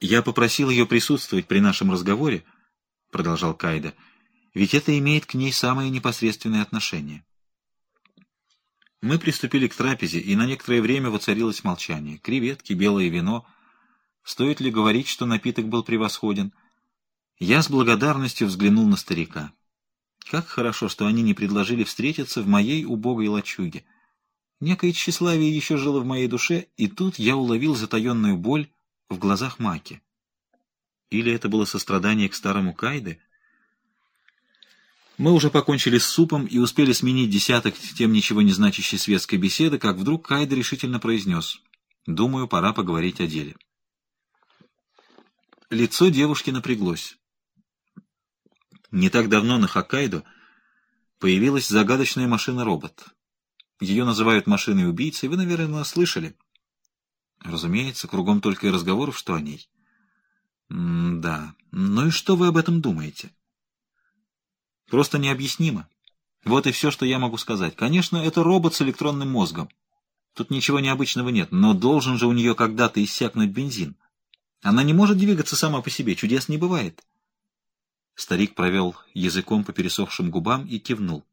«Я попросил ее присутствовать при нашем разговоре», — продолжал Кайда, — «ведь это имеет к ней самое непосредственное отношение». Мы приступили к трапезе, и на некоторое время воцарилось молчание. Креветки, белое вино. Стоит ли говорить, что напиток был превосходен? Я с благодарностью взглянул на старика. Как хорошо, что они не предложили встретиться в моей убогой лачуге. Некое тщеславие еще жило в моей душе, и тут я уловил затаенную боль в глазах Маки. Или это было сострадание к старому Кайде? Мы уже покончили с супом и успели сменить десяток тем ничего не значащей светской беседы, как вдруг Кайде решительно произнес. «Думаю, пора поговорить о деле». Лицо девушки напряглось. Не так давно на Хоккайдо появилась загадочная машина-робот. Ее называют машиной-убийцей, вы, наверное, слышали. Разумеется, кругом только и разговоров, что о ней. Да. Ну и что вы об этом думаете? Просто необъяснимо. Вот и все, что я могу сказать. Конечно, это робот с электронным мозгом. Тут ничего необычного нет, но должен же у нее когда-то иссякнуть бензин. Она не может двигаться сама по себе, чудес не бывает. Старик провел языком по пересохшим губам и кивнул.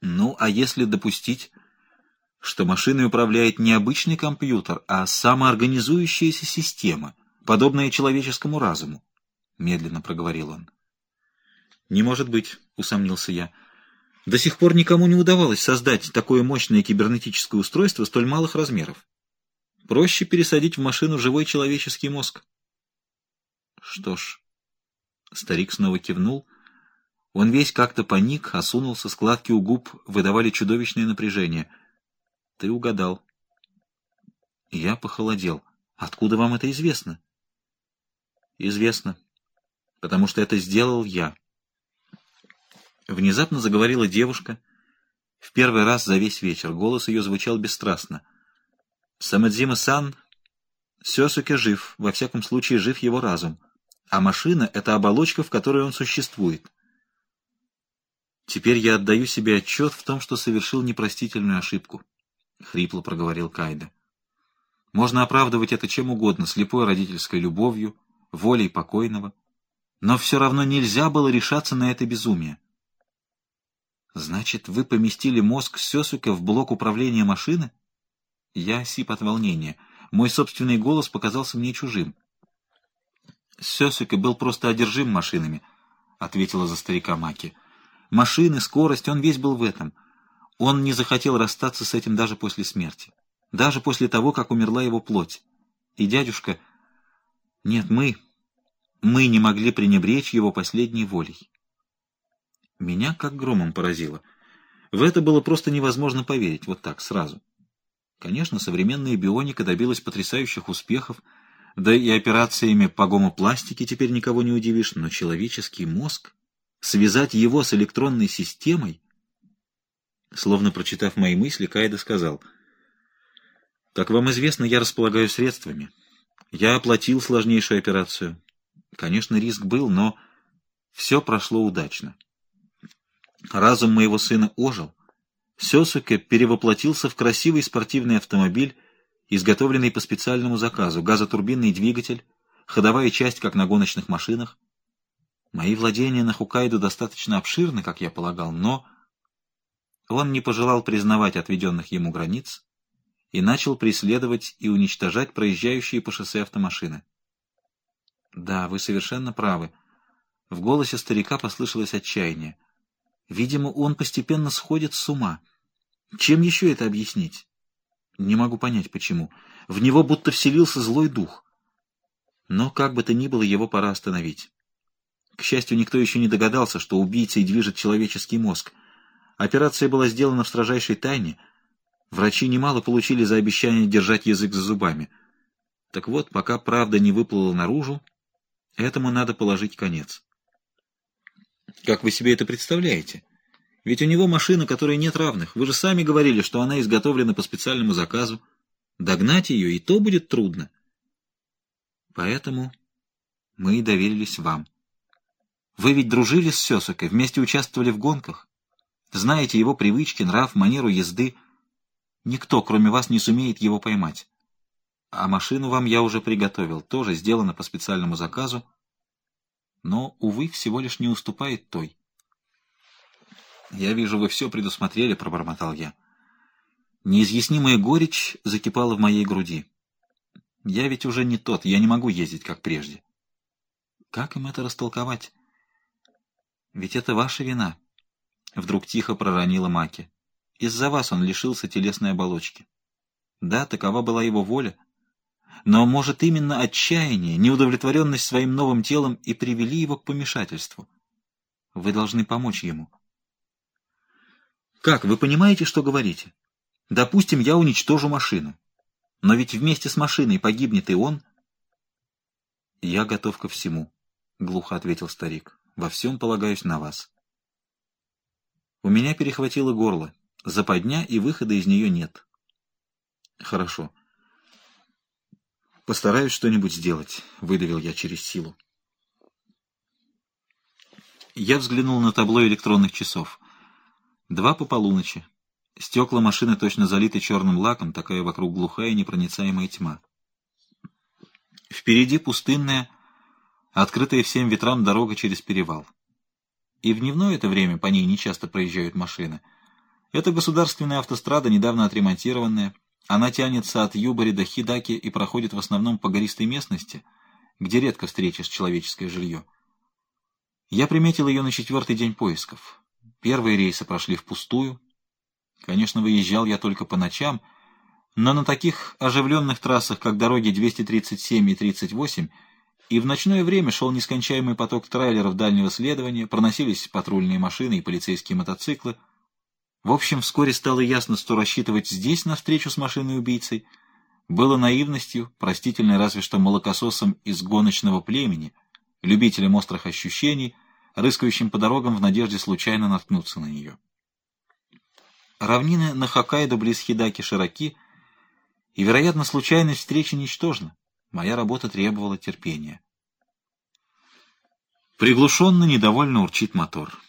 Ну, а если допустить, что машиной управляет не обычный компьютер, а самоорганизующаяся система, подобная человеческому разуму? Медленно проговорил он. «Не может быть», — усомнился я. «До сих пор никому не удавалось создать такое мощное кибернетическое устройство столь малых размеров. Проще пересадить в машину живой человеческий мозг». «Что ж...» Старик снова кивнул. Он весь как-то паник, осунулся, складки у губ выдавали чудовищное напряжение. «Ты угадал». Я похолодел. «Откуда вам это известно?» «Известно, потому что это сделал я». Внезапно заговорила девушка. В первый раз за весь вечер голос ее звучал бесстрастно. «Самадзима-сан, Сёсуке жив, во всяком случае жив его разум, а машина — это оболочка, в которой он существует. Теперь я отдаю себе отчет в том, что совершил непростительную ошибку», — хрипло проговорил Кайда. «Можно оправдывать это чем угодно, слепой родительской любовью, волей покойного, но все равно нельзя было решаться на это безумие. Значит, вы поместили мозг Сёсука в блок управления машины? Я сип от волнения. Мой собственный голос показался мне чужим. Сёсука был просто одержим машинами, — ответила за старика Маки. Машины, скорость, он весь был в этом. Он не захотел расстаться с этим даже после смерти. Даже после того, как умерла его плоть. И дядюшка... Нет, мы... Мы не могли пренебречь его последней волей. Меня как громом поразило. В это было просто невозможно поверить, вот так, сразу. Конечно, современная бионика добилась потрясающих успехов, да и операциями по гомопластике теперь никого не удивишь, но человеческий мозг, связать его с электронной системой... Словно прочитав мои мысли, Кайда сказал, «Как вам известно, я располагаю средствами. Я оплатил сложнейшую операцию. Конечно, риск был, но все прошло удачно. Разум моего сына ожил. Сёсуке перевоплотился в красивый спортивный автомобиль, изготовленный по специальному заказу, газотурбинный двигатель, ходовая часть, как на гоночных машинах. Мои владения на Хукайду достаточно обширны, как я полагал, но... Он не пожелал признавать отведенных ему границ и начал преследовать и уничтожать проезжающие по шоссе автомашины. Да, вы совершенно правы. В голосе старика послышалось отчаяние. Видимо, он постепенно сходит с ума. Чем еще это объяснить? Не могу понять, почему. В него будто вселился злой дух. Но как бы то ни было, его пора остановить. К счастью, никто еще не догадался, что убийцей движет человеческий мозг. Операция была сделана в строжайшей тайне. Врачи немало получили за обещание держать язык за зубами. Так вот, пока правда не выплыла наружу, этому надо положить конец. Как вы себе это представляете? Ведь у него машина, которой нет равных. Вы же сами говорили, что она изготовлена по специальному заказу. Догнать ее и то будет трудно. Поэтому мы и доверились вам. Вы ведь дружили с Сесокой, вместе участвовали в гонках. Знаете его привычки, нрав, манеру езды. Никто, кроме вас, не сумеет его поймать. А машину вам я уже приготовил, тоже сделано по специальному заказу, но, увы, всего лишь не уступает той. «Я вижу, вы все предусмотрели», — пробормотал я. Неизъяснимая горечь закипала в моей груди. Я ведь уже не тот, я не могу ездить, как прежде. Как им это растолковать? Ведь это ваша вина. Вдруг тихо проронила Маки. Из-за вас он лишился телесной оболочки. Да, такова была его воля. Но, может, именно отчаяние, неудовлетворенность своим новым телом и привели его к помешательству. Вы должны помочь ему. Как, вы понимаете, что говорите? Допустим, я уничтожу машину. Но ведь вместе с машиной погибнет и он. Я готов ко всему, — глухо ответил старик. Во всем полагаюсь на вас. У меня перехватило горло. Западня и выхода из нее нет. Хорошо. Постараюсь что-нибудь сделать, — выдавил я через силу. Я взглянул на табло электронных часов. Два по полуночи. Стекла машины точно залиты черным лаком, такая вокруг глухая непроницаемая тьма. Впереди пустынная, открытая всем ветрам дорога через перевал. И в дневное это время по ней нечасто проезжают машины. Это государственная автострада, недавно отремонтированная. Она тянется от Юбари до Хидаки и проходит в основном по гористой местности, где редко встретишь человеческое жилье. Я приметил ее на четвертый день поисков. Первые рейсы прошли впустую, Конечно, выезжал я только по ночам, но на таких оживленных трассах, как дороги 237 и 38, и в ночное время шел нескончаемый поток трейлеров дальнего следования, проносились патрульные машины и полицейские мотоциклы. В общем, вскоре стало ясно, что рассчитывать здесь на встречу с машиной-убийцей было наивностью, простительной разве что молокососом из гоночного племени, любителем острых ощущений, рыскающим по дорогам в надежде случайно наткнуться на нее. Равнины на Хоккайдо близ Хидаки широки, и, вероятно, случайность встречи ничтожна. Моя работа требовала терпения. Приглушенно, недовольно урчит мотор.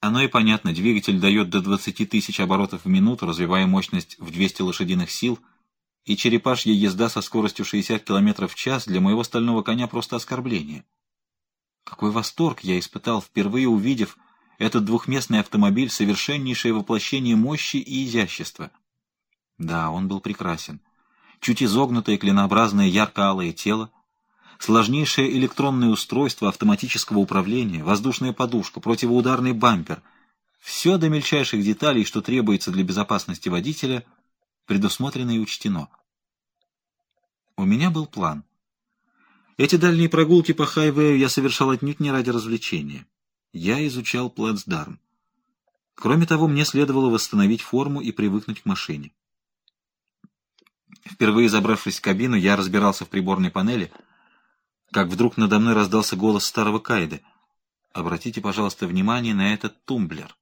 Оно и понятно, двигатель дает до 20 тысяч оборотов в минуту, развивая мощность в 200 лошадиных сил, и черепашья езда со скоростью 60 км в час для моего стального коня просто оскорбление. Какой восторг я испытал, впервые увидев, этот двухместный автомобиль — совершеннейшее воплощение мощи и изящества. Да, он был прекрасен. Чуть изогнутое клинообразное ярко-алое тело, сложнейшее электронное устройство автоматического управления, воздушная подушка, противоударный бампер — все до мельчайших деталей, что требуется для безопасности водителя, предусмотрено и учтено. У меня был план. Эти дальние прогулки по хайвею я совершал отнюдь не ради развлечения я изучал плацдарм. Кроме того, мне следовало восстановить форму и привыкнуть к машине. Впервые забравшись в кабину, я разбирался в приборной панели, как вдруг надо мной раздался голос старого Кайды. «Обратите, пожалуйста, внимание на этот тумблер».